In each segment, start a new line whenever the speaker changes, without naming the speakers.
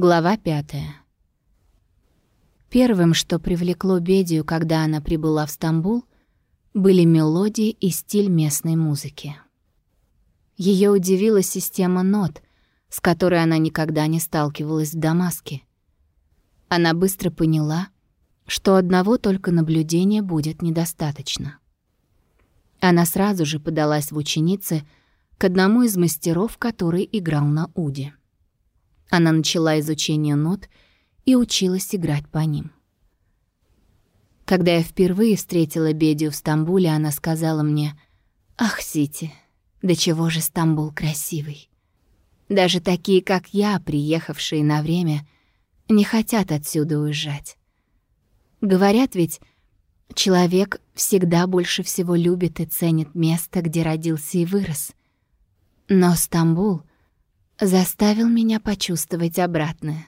Глава пятая. Первым, что привлекло Бедию, когда она прибыла в Стамбул, были мелодии и стиль местной музыки. Ее удивила система нот, с которой она никогда не сталкивалась в Дамаске. Она быстро поняла, что одного только наблюдения будет недостаточно. Она сразу же подалась в ученицы к одному из мастеров, который играл на уде. Она начала изучение нот и училась играть по ним. Когда я впервые встретила Бедию в Стамбуле, она сказала мне, «Ах, Сити, да чего же Стамбул красивый! Даже такие, как я, приехавшие на время, не хотят отсюда уезжать. Говорят ведь, человек всегда больше всего любит и ценит место, где родился и вырос. Но Стамбул заставил меня почувствовать обратное.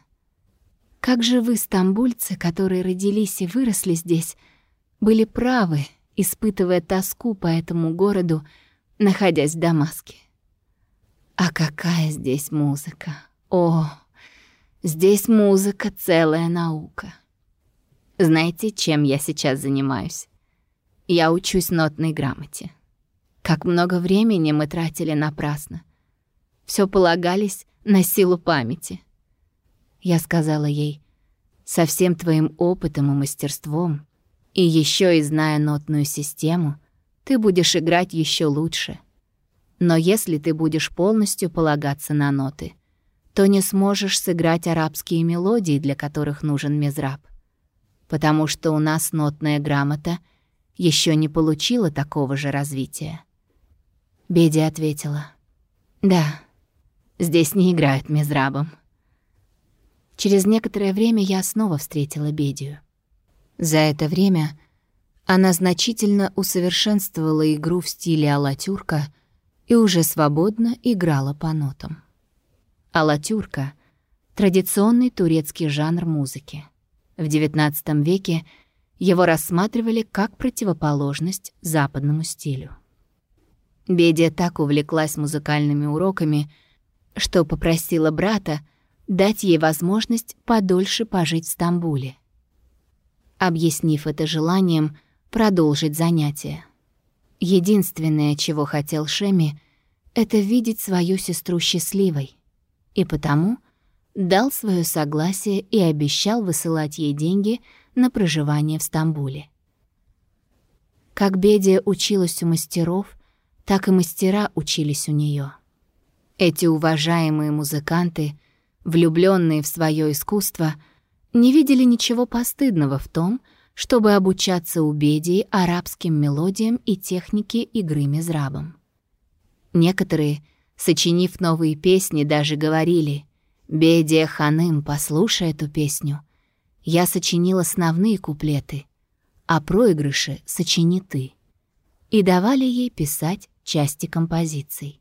Как же вы, стамбульцы, которые родились и выросли здесь, были правы, испытывая тоску по этому городу, находясь в Дамаске. А какая здесь музыка! О, здесь музыка — целая наука. Знаете, чем я сейчас занимаюсь? Я учусь нотной грамоте. Как много времени мы тратили напрасно все полагались на силу памяти. Я сказала ей, со всем твоим опытом и мастерством, и еще и зная нотную систему, ты будешь играть еще лучше. Но если ты будешь полностью полагаться на ноты, то не сможешь сыграть арабские мелодии, для которых нужен мезраб. Потому что у нас нотная грамота еще не получила такого же развития. Беди ответила. «Да, Здесь не играют мизрабом. Через некоторое время я снова встретила Бедию. За это время она значительно усовершенствовала игру в стиле алатюрка и уже свободно играла по нотам. Алатюрка — традиционный турецкий жанр музыки. В XIX веке его рассматривали как противоположность западному стилю. Бедия так увлеклась музыкальными уроками — что попросила брата дать ей возможность подольше пожить в Стамбуле. Объяснив это желанием, продолжить занятия. Единственное, чего хотел Шеми, это видеть свою сестру счастливой, и потому дал свое согласие и обещал высылать ей деньги на проживание в Стамбуле. Как Бедия училась у мастеров, так и мастера учились у нее. Эти уважаемые музыканты, влюбленные в свое искусство, не видели ничего постыдного в том, чтобы обучаться у Бедии арабским мелодиям и технике игры мизрабом. Некоторые, сочинив новые песни, даже говорили «Бедия Ханым, послушай эту песню. Я сочинил основные куплеты, а проигрыши сочини ты». И давали ей писать части композиций.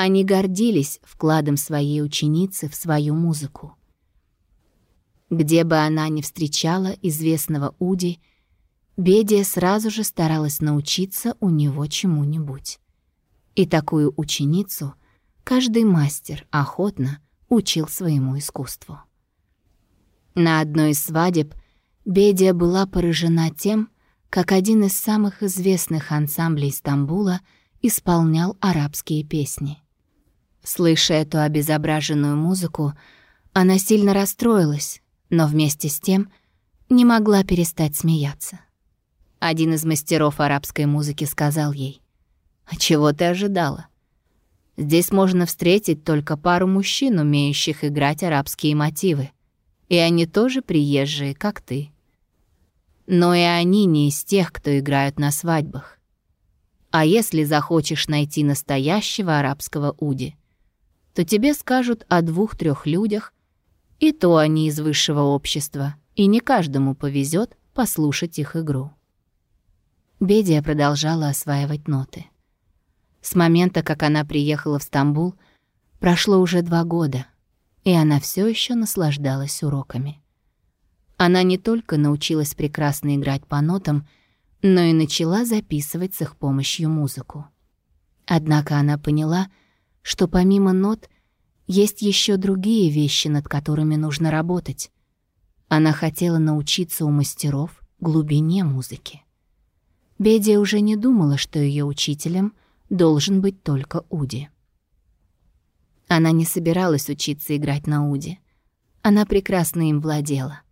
Они гордились вкладом своей ученицы в свою музыку. Где бы она ни встречала известного Уди, Бедия сразу же старалась научиться у него чему-нибудь. И такую ученицу каждый мастер охотно учил своему искусству. На одной из свадеб Бедия была поражена тем, как один из самых известных ансамблей Стамбула исполнял арабские песни. Слыша эту обезображенную музыку, она сильно расстроилась, но вместе с тем не могла перестать смеяться. Один из мастеров арабской музыки сказал ей, «А чего ты ожидала? Здесь можно встретить только пару мужчин, умеющих играть арабские мотивы, и они тоже приезжие, как ты. Но и они не из тех, кто играют на свадьбах. А если захочешь найти настоящего арабского уди — то тебе скажут о двух-трех людях, и то они из высшего общества, и не каждому повезет послушать их игру. Бедия продолжала осваивать ноты. С момента, как она приехала в Стамбул, прошло уже два года, и она все еще наслаждалась уроками. Она не только научилась прекрасно играть по нотам, но и начала записывать с их помощью музыку. Однако она поняла, что помимо нот есть еще другие вещи, над которыми нужно работать. Она хотела научиться у мастеров глубине музыки. Бедия уже не думала, что ее учителем должен быть только Уди. Она не собиралась учиться играть на Уди. Она прекрасно им владела.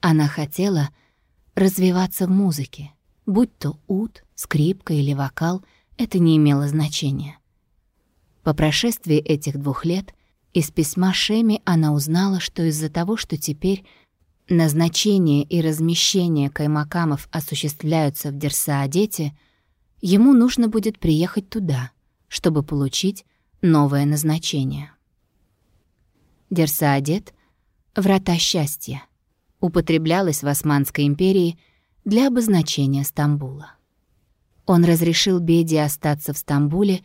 Она хотела развиваться в музыке, будь то уд, скрипка или вокал, это не имело значения. По прошествии этих двух лет из письма Шеми она узнала, что из-за того, что теперь назначение и размещение каймакамов осуществляются в Дерсаадете, ему нужно будет приехать туда, чтобы получить новое назначение. Дерсаадет — врата счастья употреблялась в Османской империи для обозначения Стамбула. Он разрешил Беде остаться в Стамбуле,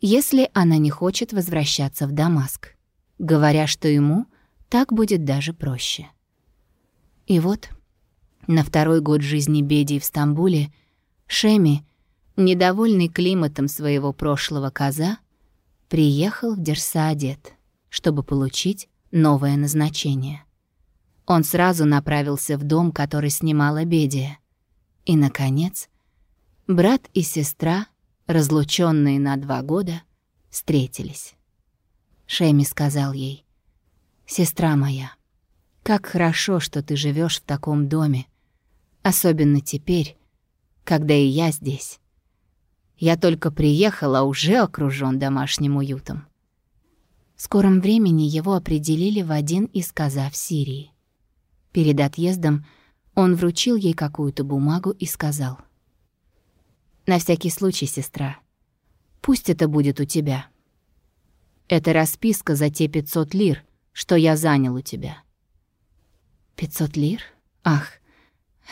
если она не хочет возвращаться в Дамаск, говоря, что ему так будет даже проще. И вот, на второй год жизни Беди в Стамбуле, Шеми, недовольный климатом своего прошлого коза, приехал в Дерсаадет, чтобы получить новое назначение — он сразу направился в дом, который снимала Бедия. И, наконец, брат и сестра, разлученные на два года, встретились. Шеми сказал ей, «Сестра моя, как хорошо, что ты живешь в таком доме, особенно теперь, когда и я здесь. Я только приехал, а уже окружён домашним уютом». В скором времени его определили в один из каза в Сирии. Перед отъездом он вручил ей какую-то бумагу и сказал. «На всякий случай, сестра, пусть это будет у тебя. Это расписка за те 500 лир, что я занял у тебя». «500 лир? Ах,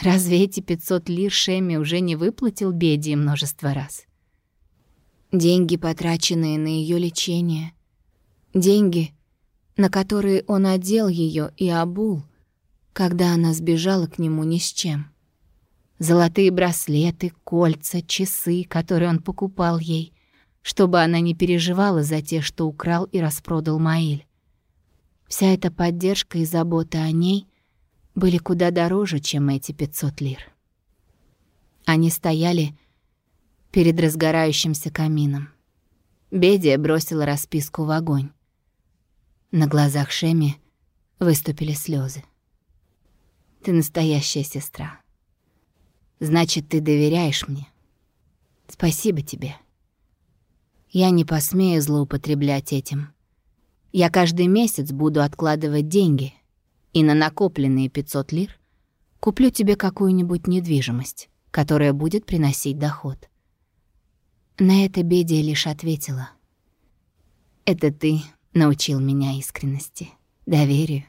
разве эти 500 лир Шеми уже не выплатил Беди множество раз?» Деньги, потраченные на ее лечение. Деньги, на которые он одел ее и обул, когда она сбежала к нему ни с чем. Золотые браслеты, кольца, часы, которые он покупал ей, чтобы она не переживала за те, что украл и распродал Маиль. Вся эта поддержка и забота о ней были куда дороже, чем эти 500 лир. Они стояли перед разгорающимся камином. Бедия бросила расписку в огонь. На глазах Шеми выступили слезы. Ты настоящая сестра. Значит, ты доверяешь мне. Спасибо тебе. Я не посмею злоупотреблять этим. Я каждый месяц буду откладывать деньги, и на накопленные 500 лир куплю тебе какую-нибудь недвижимость, которая будет приносить доход. На это Бедия лишь ответила. «Это ты научил меня искренности, доверию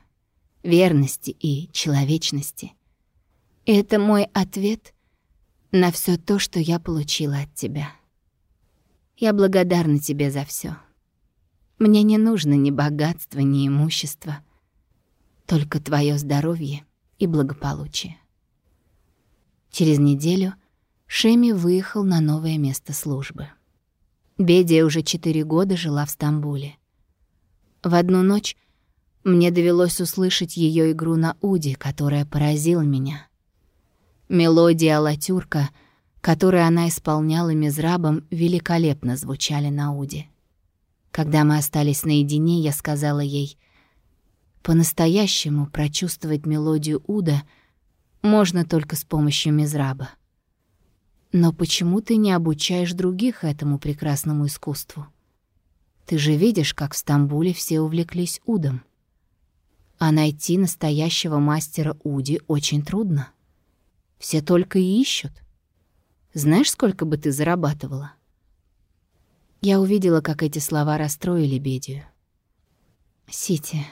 верности и человечности. И это мой ответ на все то, что я получила от тебя. Я благодарна тебе за все. Мне не нужно ни богатства, ни имущества, только твое здоровье и благополучие. Через неделю Шеми выехал на новое место службы. Бедия уже четыре года жила в Стамбуле. В одну ночь мне довелось услышать ее игру на уде, которая поразила меня. Мелодия Алатюрка, которую она исполняла мизрабом, великолепно звучали на уде. Когда мы остались наедине, я сказала ей, «По-настоящему прочувствовать мелодию уда можно только с помощью мизраба. Но почему ты не обучаешь других этому прекрасному искусству? Ты же видишь, как в Стамбуле все увлеклись удом. А найти настоящего мастера Уди очень трудно. Все только и ищут. Знаешь, сколько бы ты зарабатывала? Я увидела, как эти слова расстроили Бедию. «Сити,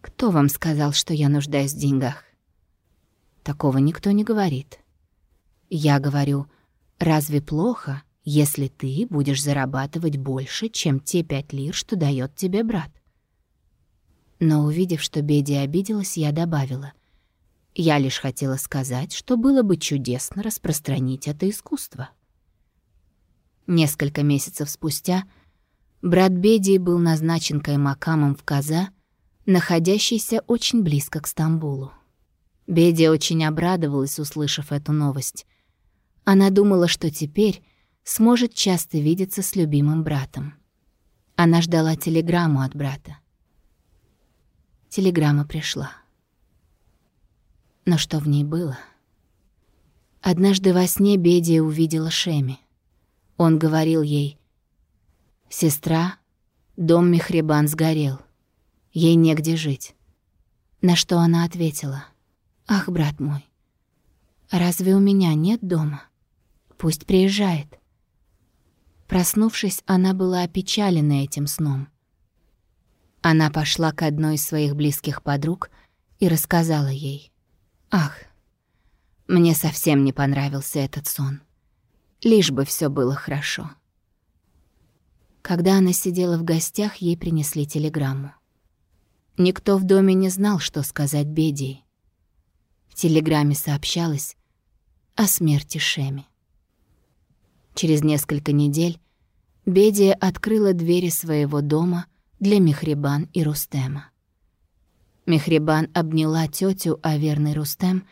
кто вам сказал, что я нуждаюсь в деньгах?» Такого никто не говорит. Я говорю, разве плохо, если ты будешь зарабатывать больше, чем те пять лир, что дает тебе брат? Но увидев, что Беди обиделась, я добавила. Я лишь хотела сказать, что было бы чудесно распространить это искусство. Несколько месяцев спустя Брат Бедии был назначен каймакамом в Каза, находящийся очень близко к Стамбулу. Бедия очень обрадовалась, услышав эту новость. Она думала, что теперь сможет часто видеться с любимым братом. Она ждала телеграмму от брата. Телеграмма пришла. Но что в ней было? Однажды во сне Бедия увидела Шеми. Он говорил ей, «Сестра, дом Мехребан сгорел. Ей негде жить». На что она ответила, «Ах, брат мой, разве у меня нет дома? Пусть приезжает». Проснувшись, она была опечалена этим сном. Она пошла к одной из своих близких подруг и рассказала ей. «Ах, мне совсем не понравился этот сон. Лишь бы все было хорошо». Когда она сидела в гостях, ей принесли телеграмму. Никто в доме не знал, что сказать Бедии. В телеграмме сообщалось о смерти Шеми. Через несколько недель Бедия открыла двери своего дома для Мехрибан и Рустема. Мехрибан обняла тетю, а верный Рустем,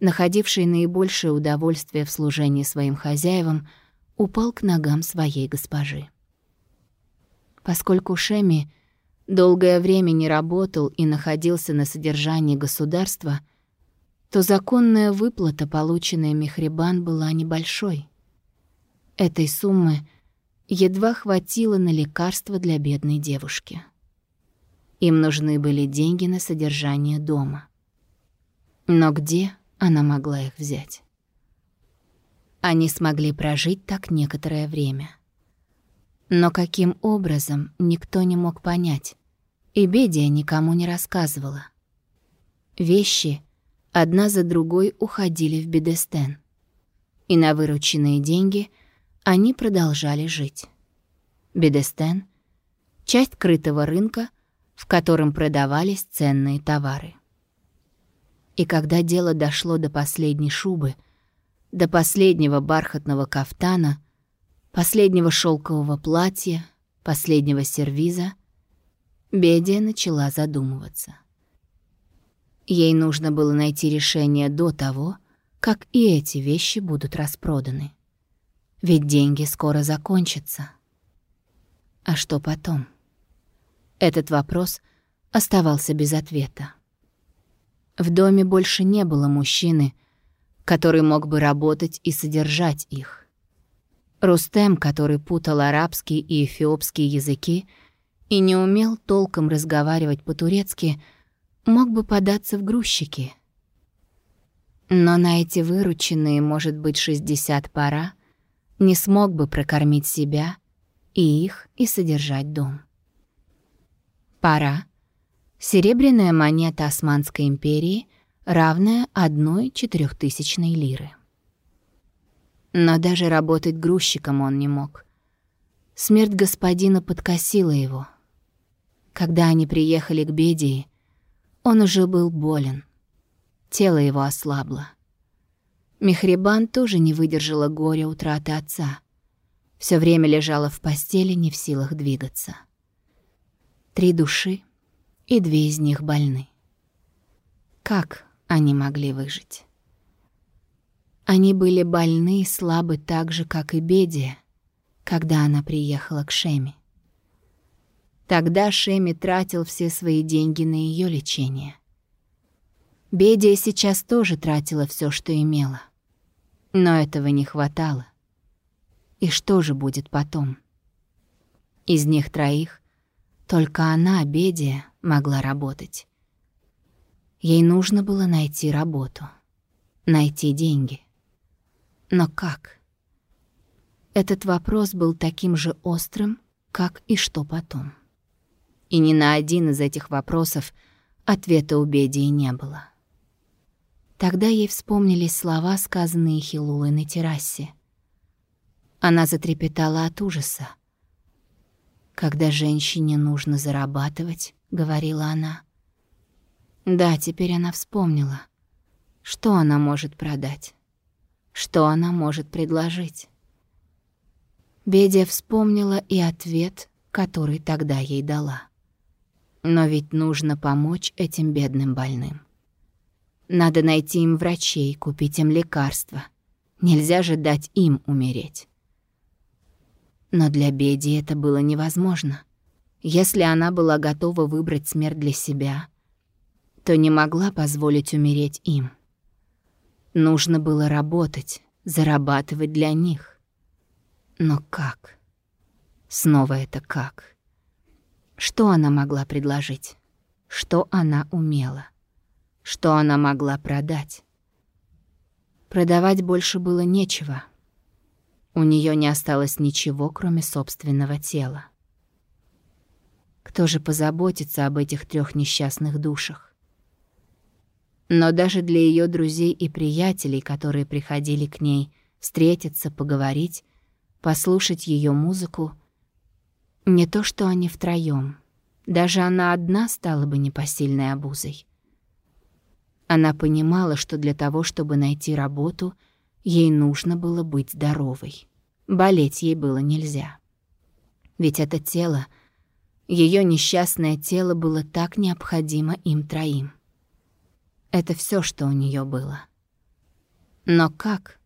находивший наибольшее удовольствие в служении своим хозяевам, упал к ногам своей госпожи. Поскольку Шеми долгое время не работал и находился на содержании государства, то законная выплата, полученная Мехрибан, была небольшой. Этой суммы едва хватило на лекарства для бедной девушки. Им нужны были деньги на содержание дома. Но где она могла их взять? Они смогли прожить так некоторое время — но каким образом, никто не мог понять, и Бедия никому не рассказывала. Вещи одна за другой уходили в Бедестен, и на вырученные деньги они продолжали жить. Бедестен — часть крытого рынка, в котором продавались ценные товары. И когда дело дошло до последней шубы, до последнего бархатного кафтана — последнего шелкового платья, последнего сервиза, Бедия начала задумываться. Ей нужно было найти решение до того, как и эти вещи будут распроданы. Ведь деньги скоро закончатся. А что потом? Этот вопрос оставался без ответа. В доме больше не было мужчины, который мог бы работать и содержать их. Рустем, который путал арабский и эфиопский языки и не умел толком разговаривать по-турецки, мог бы податься в грузчики. Но на эти вырученные, может быть, 60 пара не смог бы прокормить себя и их, и содержать дом. Пара — серебряная монета Османской империи, равная одной четырехтысячной лиры. Но даже работать грузчиком он не мог. Смерть господина подкосила его. Когда они приехали к Бедии, он уже был болен. Тело его ослабло. Мехребан тоже не выдержала горя утраты отца. Все время лежала в постели, не в силах двигаться. Три души, и две из них больны. Как они могли выжить? Они были больны и слабы так же, как и Бедия, когда она приехала к Шеми. Тогда Шеми тратил все свои деньги на ее лечение. Бедия сейчас тоже тратила все, что имела. Но этого не хватало. И что же будет потом? Из них троих только она, Бедия, могла работать. Ей нужно было найти работу, найти деньги. Но как? Этот вопрос был таким же острым, как и что потом. И ни на один из этих вопросов ответа у Бедии не было. Тогда ей вспомнились слова, сказанные Хилулой на террасе. Она затрепетала от ужаса. «Когда женщине нужно зарабатывать», — говорила она. Да, теперь она вспомнила. Что она может продать? Что она может предложить? Бедия вспомнила и ответ, который тогда ей дала. Но ведь нужно помочь этим бедным больным. Надо найти им врачей, купить им лекарства. Нельзя же дать им умереть. Но для Беди это было невозможно. Если она была готова выбрать смерть для себя, то не могла позволить умереть им. Нужно было работать, зарабатывать для них. Но как? Снова это как? Что она могла предложить? Что она умела? Что она могла продать? Продавать больше было нечего. У нее не осталось ничего, кроме собственного тела. Кто же позаботится об этих трех несчастных душах? Но даже для ее друзей и приятелей, которые приходили к ней встретиться, поговорить, послушать ее музыку, не то что они втроем, даже она одна стала бы непосильной обузой. Она понимала, что для того, чтобы найти работу, ей нужно было быть здоровой. Болеть ей было нельзя. Ведь это тело — ее несчастное тело было так необходимо им троим. Это все, что у нее было. Но как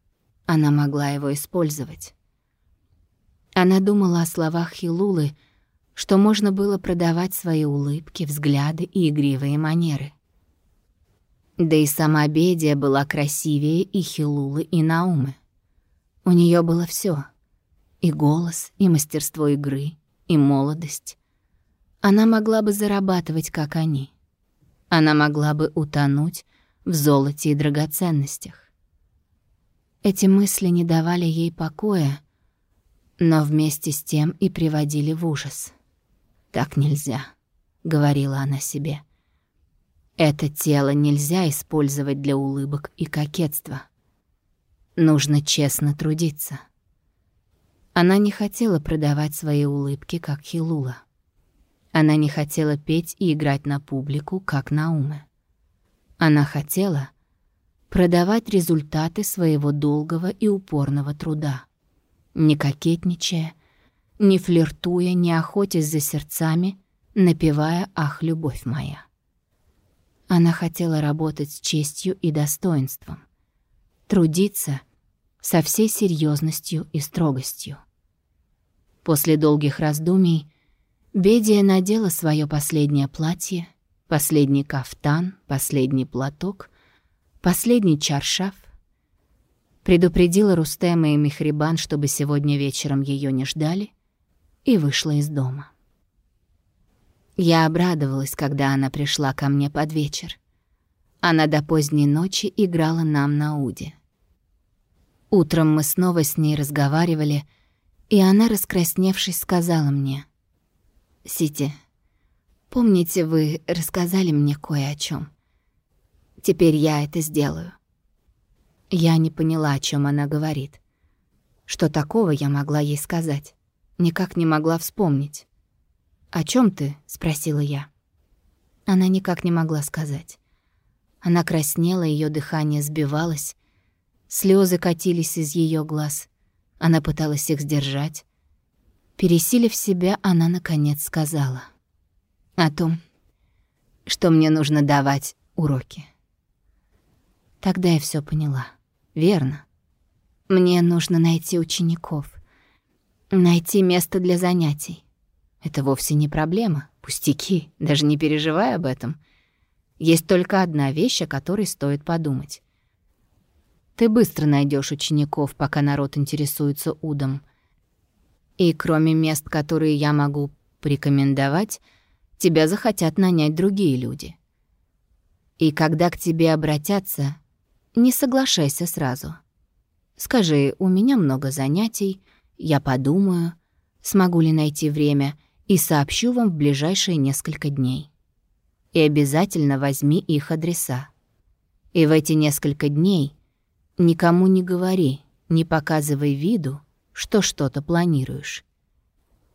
она могла его использовать? Она думала о словах Хилулы, что можно было продавать свои улыбки, взгляды и игривые манеры. Да и сама Бедия была красивее и Хилулы, и Наумы. У нее было все: и голос, и мастерство игры, и молодость, она могла бы зарабатывать, как они. Она могла бы утонуть в золоте и драгоценностях. Эти мысли не давали ей покоя, но вместе с тем и приводили в ужас. «Так нельзя», — говорила она себе. «Это тело нельзя использовать для улыбок и кокетства. Нужно честно трудиться». Она не хотела продавать свои улыбки, как Хилула. Она не хотела петь и играть на публику, как на уме. Она хотела продавать результаты своего долгого и упорного труда, не кокетничая, не флиртуя, не охотясь за сердцами, напевая «Ах, любовь моя». Она хотела работать с честью и достоинством, трудиться со всей серьезностью и строгостью. После долгих раздумий Бедия надела свое последнее платье, последний кафтан, последний платок, последний чаршаф, предупредила Рустема и Михрибан, чтобы сегодня вечером ее не ждали, и вышла из дома. Я обрадовалась, когда она пришла ко мне под вечер. Она до поздней ночи играла нам на уде. Утром мы снова с ней разговаривали, и она, раскрасневшись, сказала мне — Сити, помните, вы рассказали мне кое о чем. Теперь я это сделаю. Я не поняла, о чем она говорит. Что такого я могла ей сказать? Никак не могла вспомнить. «О чем ты?» — спросила я. Она никак не могла сказать. Она краснела, ее дыхание сбивалось, слезы катились из ее глаз. Она пыталась их сдержать, Пересилив себя, она наконец сказала о том, что мне нужно давать уроки. Тогда я все поняла. Верно. Мне нужно найти учеников, найти место для занятий. Это вовсе не проблема, пустяки, даже не переживай об этом. Есть только одна вещь, о которой стоит подумать. Ты быстро найдешь учеников, пока народ интересуется удом — и кроме мест, которые я могу порекомендовать, тебя захотят нанять другие люди. И когда к тебе обратятся, не соглашайся сразу. Скажи, у меня много занятий, я подумаю, смогу ли найти время, и сообщу вам в ближайшие несколько дней. И обязательно возьми их адреса. И в эти несколько дней никому не говори, не показывай виду, что что-то планируешь.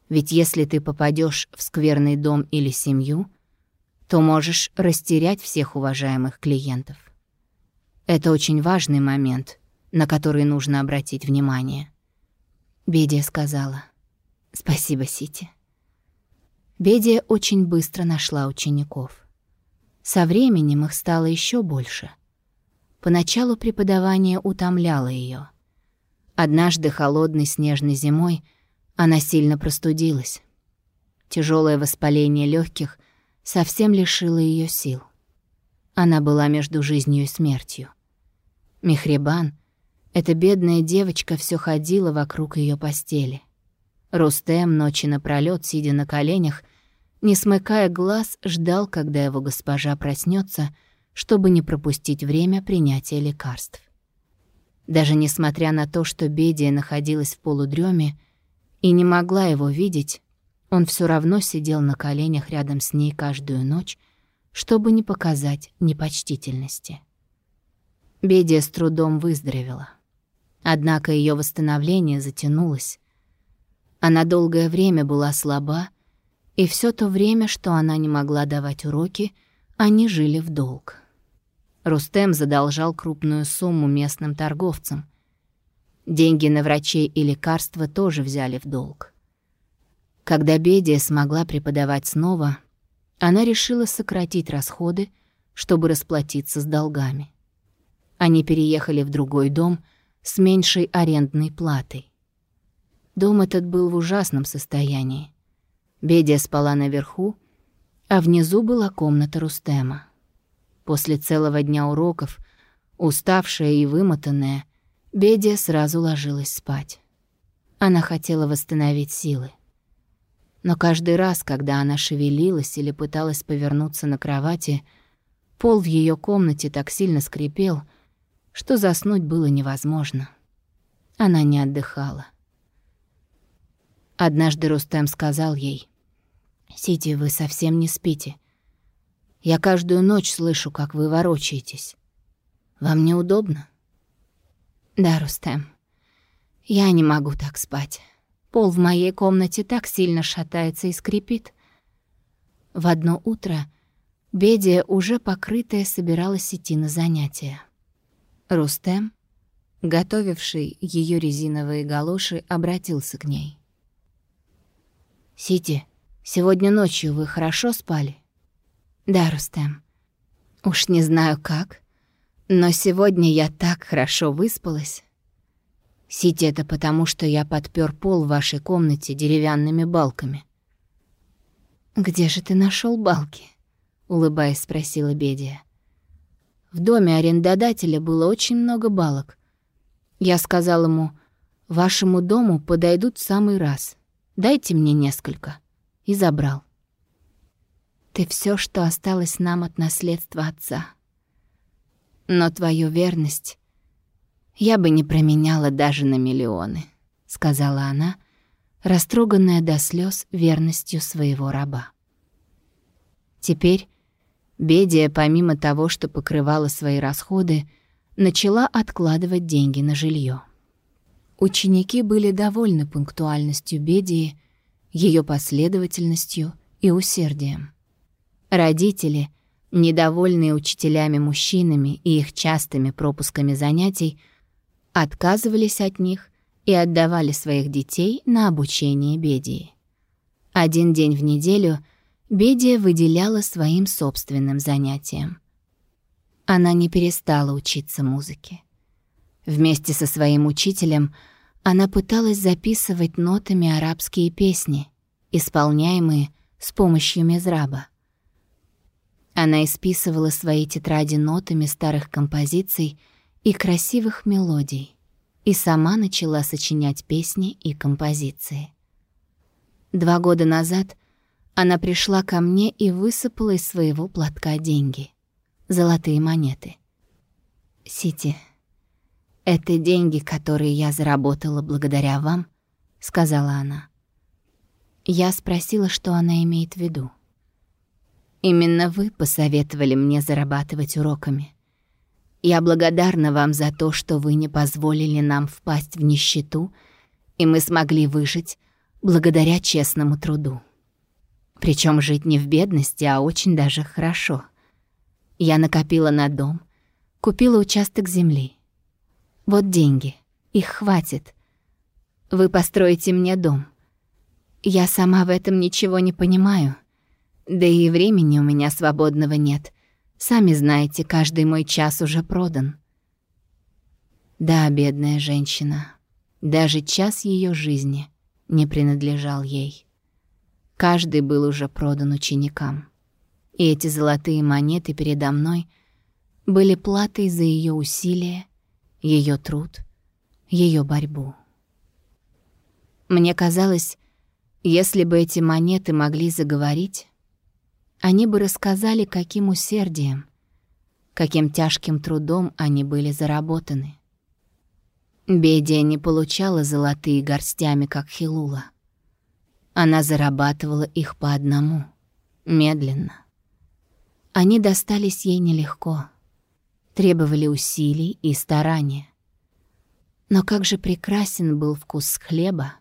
Ведь если ты попадешь в скверный дом или семью, то можешь растерять всех уважаемых клиентов. Это очень важный момент, на который нужно обратить внимание. Бедия сказала. «Спасибо, Сити. Бедия очень быстро нашла учеников. Со временем их стало еще больше. Поначалу преподавание утомляло ее. Однажды холодной снежной зимой она сильно простудилась. Тяжелое воспаление легких совсем лишило ее сил. Она была между жизнью и смертью. Мехребан, эта бедная девочка, все ходила вокруг ее постели. Рустем ночи напролёт, сидя на коленях, не смыкая глаз, ждал, когда его госпожа проснется, чтобы не пропустить время принятия лекарств. Даже несмотря на то, что Бедия находилась в полудреме и не могла его видеть, он все равно сидел на коленях рядом с ней каждую ночь, чтобы не показать непочтительности. Бедия с трудом выздоровела. Однако ее восстановление затянулось. Она долгое время была слаба, и все то время, что она не могла давать уроки, они жили в долг. Рустем задолжал крупную сумму местным торговцам. Деньги на врачей и лекарства тоже взяли в долг. Когда Бедия смогла преподавать снова, она решила сократить расходы, чтобы расплатиться с долгами. Они переехали в другой дом — с меньшей арендной платой. Дом этот был в ужасном состоянии. Бедия спала наверху, а внизу была комната Рустема. После целого дня уроков, уставшая и вымотанная, Бедия сразу ложилась спать. Она хотела восстановить силы. Но каждый раз, когда она шевелилась или пыталась повернуться на кровати, пол в ее комнате так сильно скрипел — что заснуть было невозможно. Она не отдыхала. Однажды Рустем сказал ей, «Сити, вы совсем не спите. Я каждую ночь слышу, как вы ворочаетесь. Вам неудобно?» «Да, Рустем, я не могу так спать. Пол в моей комнате так сильно шатается и скрипит». В одно утро Бедия, уже покрытая, собиралась идти на занятия. Рустем, готовивший ее резиновые галоши, обратился к ней. «Сити, сегодня ночью вы хорошо спали?» «Да, Рустем. Уж не знаю как, но сегодня я так хорошо выспалась. Сити, это потому, что я подпер пол в вашей комнате деревянными балками». «Где же ты нашел балки?» — улыбаясь, спросила Бедия. В доме арендодателя было очень много балок. Я сказал ему, «Вашему дому подойдут в самый раз. Дайте мне несколько». И забрал. Ты все, что осталось нам от наследства отца. Но твою верность я бы не променяла даже на миллионы, сказала она, растроганная до слез верностью своего раба. Теперь Бедия, помимо того, что покрывала свои расходы, начала откладывать деньги на жилье. Ученики были довольны пунктуальностью Бедии, ее последовательностью и усердием. Родители, недовольные учителями-мужчинами и их частыми пропусками занятий, отказывались от них и отдавали своих детей на обучение Бедии. Один день в неделю — Бедия выделяла своим собственным занятиям. Она не перестала учиться музыке. Вместе со своим учителем она пыталась записывать нотами арабские песни, исполняемые с помощью мезраба. Она исписывала свои тетради нотами старых композиций и красивых мелодий и сама начала сочинять песни и композиции. Два года назад она пришла ко мне и высыпала из своего платка деньги. Золотые монеты. «Сити, это деньги, которые я заработала благодаря вам», — сказала она. Я спросила, что она имеет в виду. «Именно вы посоветовали мне зарабатывать уроками. Я благодарна вам за то, что вы не позволили нам впасть в нищету, и мы смогли выжить благодаря честному труду». Причем жить не в бедности, а очень даже хорошо. Я накопила на дом, купила участок земли. Вот деньги, их хватит. Вы построите мне дом. Я сама в этом ничего не понимаю. Да и времени у меня свободного нет. Сами знаете, каждый мой час уже продан. Да, бедная женщина. Даже час ее жизни не принадлежал ей. Каждый был уже продан ученикам. И эти золотые монеты передо мной были платой за ее усилия, ее труд, ее борьбу. Мне казалось, если бы эти монеты могли заговорить, они бы рассказали, каким усердием, каким тяжким трудом они были заработаны. Бедия не получала золотые горстями, как Хилула. Она зарабатывала их по одному, медленно. Они достались ей нелегко, требовали усилий и старания. Но как же прекрасен был вкус хлеба,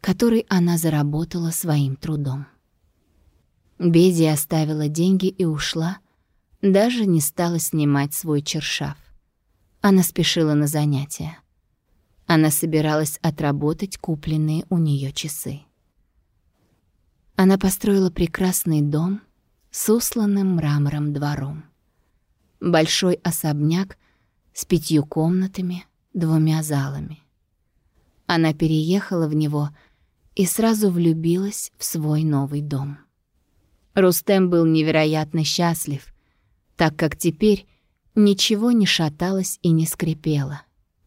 который она заработала своим трудом. Беди оставила деньги и ушла, даже не стала снимать свой чершав. Она спешила на занятия. Она собиралась отработать купленные у нее часы. Она построила прекрасный дом с усланным мрамором двором. Большой особняк с пятью комнатами, двумя залами. Она переехала в него и сразу влюбилась в свой новый дом. Рустем был невероятно счастлив, так как теперь ничего не шаталось и не скрипело,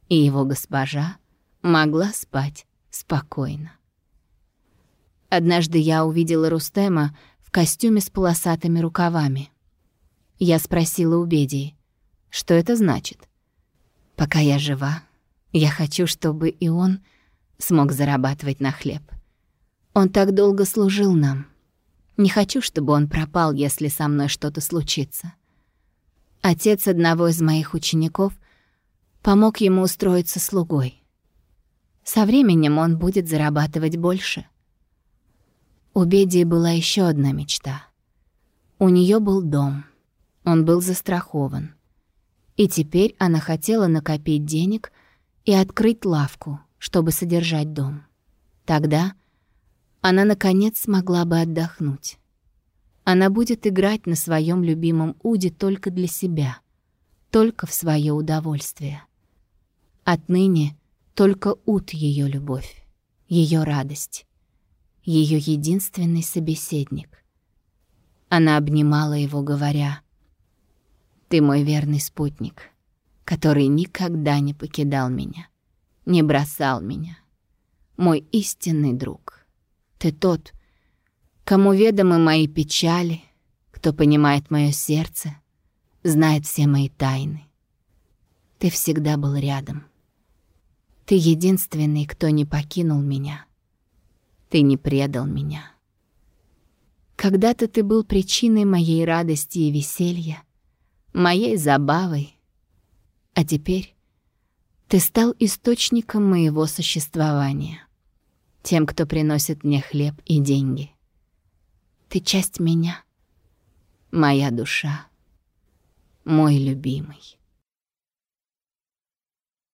и его госпожа могла спать спокойно. Однажды я увидела Рустема в костюме с полосатыми рукавами. Я спросила у Бедии, что это значит. Пока я жива, я хочу, чтобы и он смог зарабатывать на хлеб. Он так долго служил нам, не хочу, чтобы он пропал, если со мной что-то случится. Отец одного из моих учеников помог ему устроиться слугой. Со временем он будет зарабатывать больше. У Бедии была еще одна мечта. У нее был дом. Он был застрахован. И теперь она хотела накопить денег и открыть лавку, чтобы содержать дом. Тогда она, наконец, смогла бы отдохнуть. Она будет играть на своем любимом уде только для себя, только в свое удовольствие. Отныне только уд ее любовь, ее радость, ее единственный собеседник. Она обнимала его, говоря, «Ты мой верный спутник, который никогда не покидал меня, не бросал меня, мой истинный друг». Ты тот, кому ведомы мои печали, кто понимает мое сердце, знает все мои тайны. Ты всегда был рядом. Ты единственный, кто не покинул меня. Ты не предал меня. Когда-то ты был причиной моей радости и веселья, моей забавой, а теперь ты стал источником моего существования тем, кто приносит мне хлеб и деньги. Ты часть меня, моя душа, мой любимый.